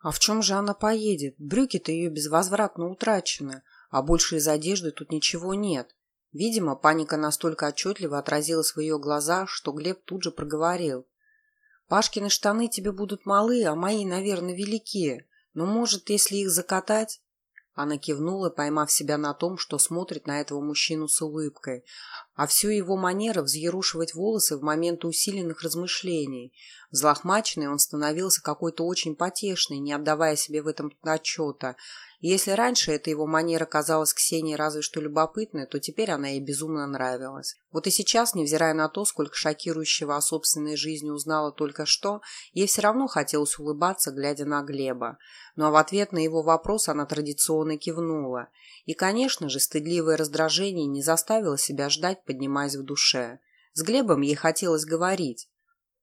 А в чем же она поедет? Брюки-то ее безвозвратно утрачены, а больше из одежды тут ничего нет. Видимо, паника настолько отчетливо отразилась в ее глазах, что Глеб тут же проговорил. «Пашкины штаны тебе будут малы, а мои, наверное, великие. Но, может, если их закатать?» Она кивнула, поймав себя на том, что смотрит на этого мужчину с улыбкой. А все его манера взъерушивать волосы в момент усиленных размышлений. Взлохмаченный он становился какой-то очень потешный, не отдавая себе в этом отчета. Если раньше эта его манера казалась Ксении разве что любопытной, то теперь она ей безумно нравилась. Вот и сейчас, невзирая на то, сколько шокирующего о собственной жизни узнала только что, ей все равно хотелось улыбаться, глядя на Глеба. Ну а в ответ на его вопрос она традиционно кивнула. И, конечно же, стыдливое раздражение не заставило себя ждать, поднимаясь в душе. С Глебом ей хотелось говорить.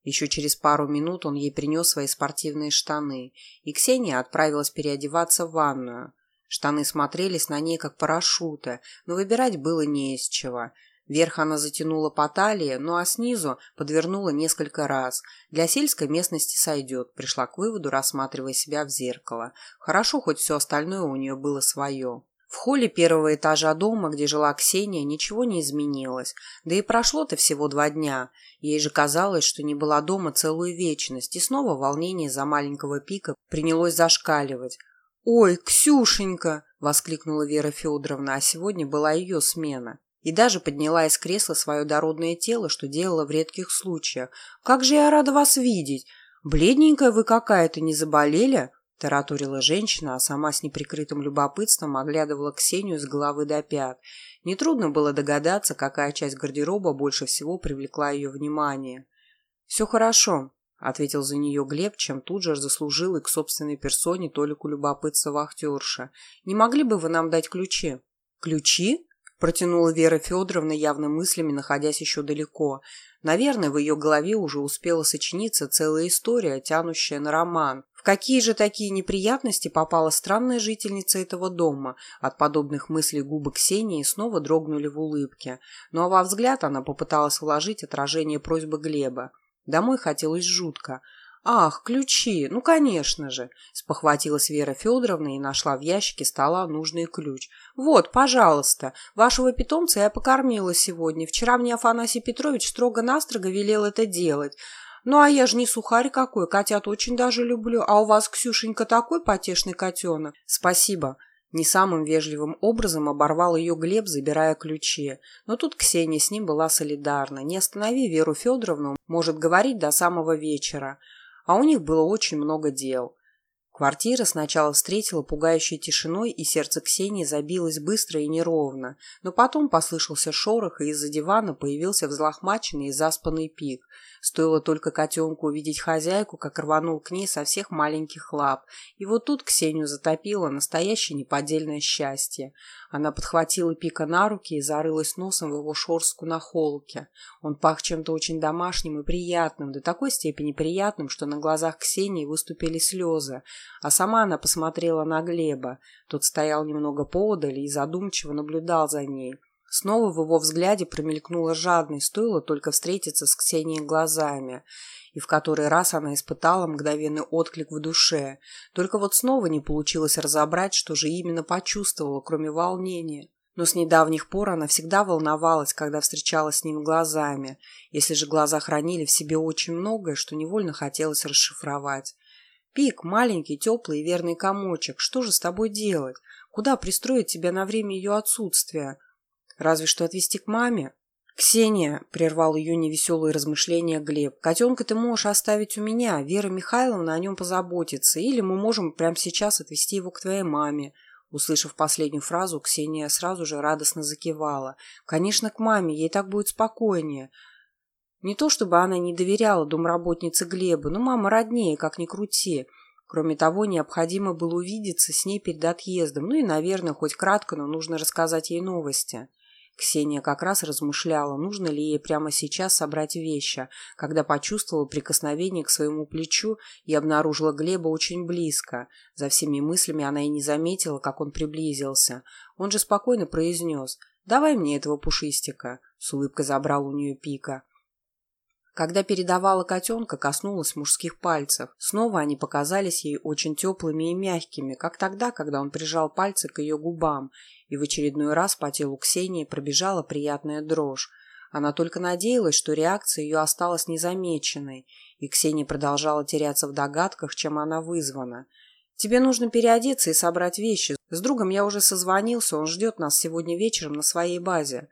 Еще через пару минут он ей принес свои спортивные штаны, и Ксения отправилась переодеваться в ванную. Штаны смотрелись на ней как парашюты, но выбирать было не из чего. Верх она затянула по талии, ну а снизу подвернула несколько раз. Для сельской местности сойдет, пришла к выводу, рассматривая себя в зеркало. Хорошо, хоть все остальное у нее было свое. В холле первого этажа дома, где жила Ксения, ничего не изменилось. Да и прошло-то всего два дня. Ей же казалось, что не была дома целую вечность, и снова волнение за маленького пика принялось зашкаливать. «Ой, Ксюшенька!» – воскликнула Вера Федоровна, а сегодня была ее смена. И даже подняла из кресла свое дородное тело, что делала в редких случаях. «Как же я рада вас видеть! Бледненькая вы какая-то, не заболели?» Тараторила женщина, а сама с неприкрытым любопытством оглядывала Ксению с головы до пят. Нетрудно было догадаться, какая часть гардероба больше всего привлекла ее внимание. «Все хорошо», — ответил за нее Глеб, чем тут же заслужил и к собственной персоне толику любопытства вахтерша. «Не могли бы вы нам дать ключи?» «Ключи?» — протянула Вера Федоровна явно мыслями, находясь еще далеко. Наверное, в ее голове уже успела сочиниться целая история, тянущая на роман какие же такие неприятности попала странная жительница этого дома? От подобных мыслей губы Ксении снова дрогнули в улыбке. Ну а во взгляд она попыталась вложить отражение просьбы Глеба. Домой хотелось жутко. «Ах, ключи! Ну, конечно же!» – спохватилась Вера Федоровна и нашла в ящике стола нужный ключ. «Вот, пожалуйста, вашего питомца я покормила сегодня. Вчера мне Афанасий Петрович строго-настрого велел это делать. Ну, а я же не сухарь какой, котят очень даже люблю. А у вас, Ксюшенька, такой потешный котенок. Спасибо. Не самым вежливым образом оборвал ее Глеб, забирая ключи. Но тут Ксения с ним была солидарна. Не останови Веру Федоровну, может говорить до самого вечера. А у них было очень много дел. Квартира сначала встретила пугающей тишиной, и сердце Ксении забилось быстро и неровно. Но потом послышался шорох, и из-за дивана появился взлохмаченный и заспанный пик. Стоило только котенку увидеть хозяйку, как рванул к ней со всех маленьких лап. И вот тут Ксению затопило настоящее неподдельное счастье. Она подхватила Пика на руки и зарылась носом в его шорстку на холке. Он пах чем-то очень домашним и приятным, до такой степени приятным, что на глазах Ксении выступили слезы. А сама она посмотрела на Глеба. Тот стоял немного поодаль и задумчиво наблюдал за ней. Снова в его взгляде промелькнула жадность, стоило только встретиться с Ксенией глазами. И в который раз она испытала мгновенный отклик в душе. Только вот снова не получилось разобрать, что же именно почувствовала, кроме волнения. Но с недавних пор она всегда волновалась, когда встречалась с ним глазами. Если же глаза хранили в себе очень многое, что невольно хотелось расшифровать. «Пик, маленький, теплый и верный комочек, что же с тобой делать? Куда пристроить тебя на время ее отсутствия?» Разве что отвезти к маме. «Ксения», — прервал ее невеселые размышления Глеб, «котенка ты можешь оставить у меня, Вера Михайловна о нем позаботится, или мы можем прямо сейчас отвезти его к твоей маме». Услышав последнюю фразу, Ксения сразу же радостно закивала. «Конечно, к маме, ей так будет спокойнее». Не то чтобы она не доверяла домработнице Глеба, но мама роднее, как ни крути. Кроме того, необходимо было увидеться с ней перед отъездом, ну и, наверное, хоть кратко, но нужно рассказать ей новости. Ксения как раз размышляла, нужно ли ей прямо сейчас собрать вещи, когда почувствовала прикосновение к своему плечу и обнаружила Глеба очень близко. За всеми мыслями она и не заметила, как он приблизился. Он же спокойно произнес «Давай мне этого пушистика», — с улыбкой забрал у нее пика. Когда передавала котенка, коснулась мужских пальцев. Снова они показались ей очень теплыми и мягкими, как тогда, когда он прижал пальцы к ее губам, и в очередной раз по телу Ксении пробежала приятная дрожь. Она только надеялась, что реакция ее осталась незамеченной, и Ксения продолжала теряться в догадках, чем она вызвана. «Тебе нужно переодеться и собрать вещи. С другом я уже созвонился, он ждет нас сегодня вечером на своей базе».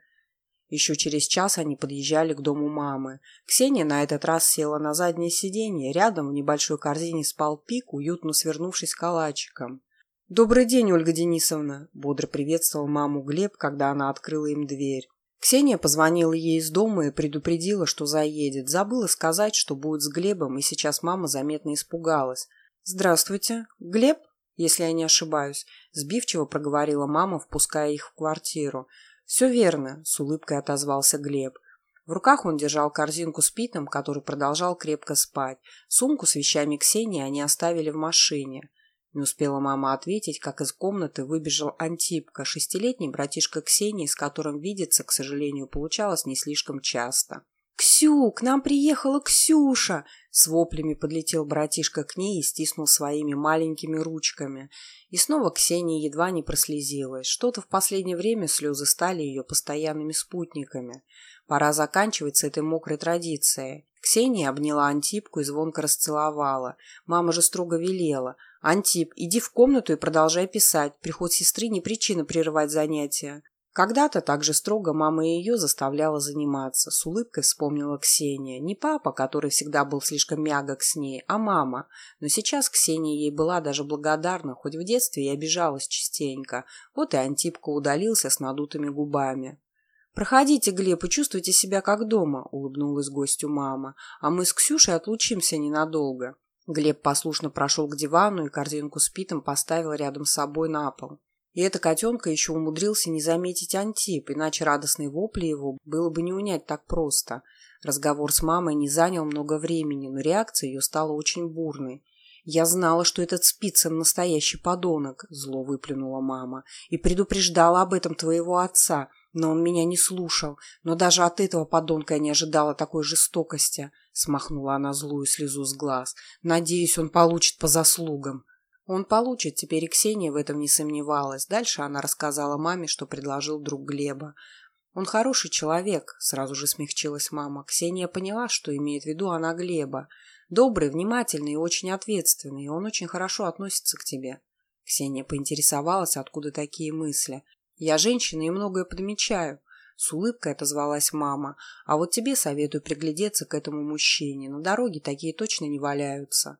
Еще через час они подъезжали к дому мамы. Ксения на этот раз села на заднее сиденье. Рядом в небольшой корзине спал Пик, уютно свернувшись калачиком. «Добрый день, Ольга Денисовна!» – бодро приветствовал маму Глеб, когда она открыла им дверь. Ксения позвонила ей из дома и предупредила, что заедет. Забыла сказать, что будет с Глебом, и сейчас мама заметно испугалась. «Здравствуйте. Глеб?» если я не ошибаюсь, сбивчиво проговорила мама, впуская их в квартиру. «Все верно», – с улыбкой отозвался Глеб. В руках он держал корзинку с питом, который продолжал крепко спать. Сумку с вещами Ксении они оставили в машине. Не успела мама ответить, как из комнаты выбежал Антипка, шестилетний братишка Ксении, с которым видеться, к сожалению, получалось не слишком часто. «Ксю, к нам приехала Ксюша!» С воплями подлетел братишка к ней и стиснул своими маленькими ручками. И снова Ксения едва не прослезилась. Что-то в последнее время слезы стали ее постоянными спутниками. Пора заканчивать с этой мокрой традицией. Ксения обняла Антипку и звонко расцеловала. Мама же строго велела. «Антип, иди в комнату и продолжай писать. Приход сестры не причина прерывать занятия». Когда-то так же строго мама ее заставляла заниматься. С улыбкой вспомнила Ксения. Не папа, который всегда был слишком мягок с ней, а мама. Но сейчас Ксения ей была даже благодарна, хоть в детстве и обижалась частенько. Вот и Антипка удалился с надутыми губами. «Проходите, Глеб, и чувствуйте себя как дома», — улыбнулась гостю мама. «А мы с Ксюшей отлучимся ненадолго». Глеб послушно прошел к дивану и корзинку с питом поставил рядом с собой на пол. И эта котенка еще умудрился не заметить Антип, иначе радостные вопли его было бы не унять так просто. Разговор с мамой не занял много времени, но реакция ее стала очень бурной. «Я знала, что этот Спицын настоящий подонок», – зло выплюнула мама, – «и предупреждала об этом твоего отца, но он меня не слушал. Но даже от этого подонка я не ожидала такой жестокости», – смахнула она злую слезу с глаз. «Надеюсь, он получит по заслугам». Он получит, теперь и Ксения в этом не сомневалась. Дальше она рассказала маме, что предложил друг Глеба. «Он хороший человек», — сразу же смягчилась мама. Ксения поняла, что имеет в виду она Глеба. «Добрый, внимательный и очень ответственный, он очень хорошо относится к тебе». Ксения поинтересовалась, откуда такие мысли. «Я женщина и многое подмечаю». С улыбкой отозвалась мама. «А вот тебе советую приглядеться к этому мужчине. На дороге такие точно не валяются».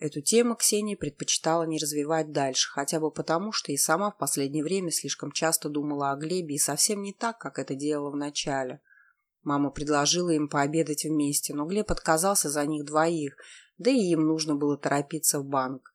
Эту тему Ксения предпочитала не развивать дальше, хотя бы потому, что и сама в последнее время слишком часто думала о Глебе и совсем не так, как это делала вначале. Мама предложила им пообедать вместе, но Глеб отказался за них двоих, да и им нужно было торопиться в банк.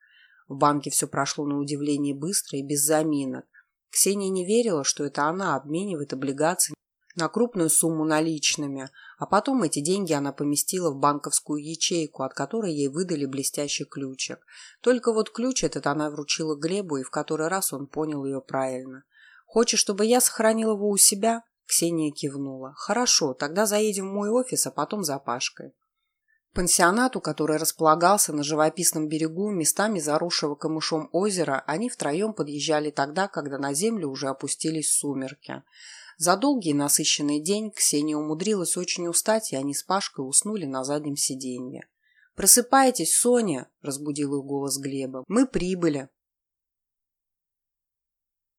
В банке все прошло на удивление быстро и без заминок. Ксения не верила, что это она обменивает облигации на крупную сумму наличными, а потом эти деньги она поместила в банковскую ячейку, от которой ей выдали блестящий ключик. Только вот ключ этот она вручила Глебу, и в который раз он понял ее правильно. «Хочешь, чтобы я сохранил его у себя?» Ксения кивнула. «Хорошо, тогда заедем в мой офис, а потом за Пашкой». Пансионату, который располагался на живописном берегу, местами заросшего камышом озера, они втроем подъезжали тогда, когда на землю уже опустились сумерки. За долгий насыщенный день Ксения умудрилась очень устать, и они с Пашкой уснули на заднем сиденье. «Просыпайтесь, Соня!» – разбудил их голос Глеба. «Мы прибыли!»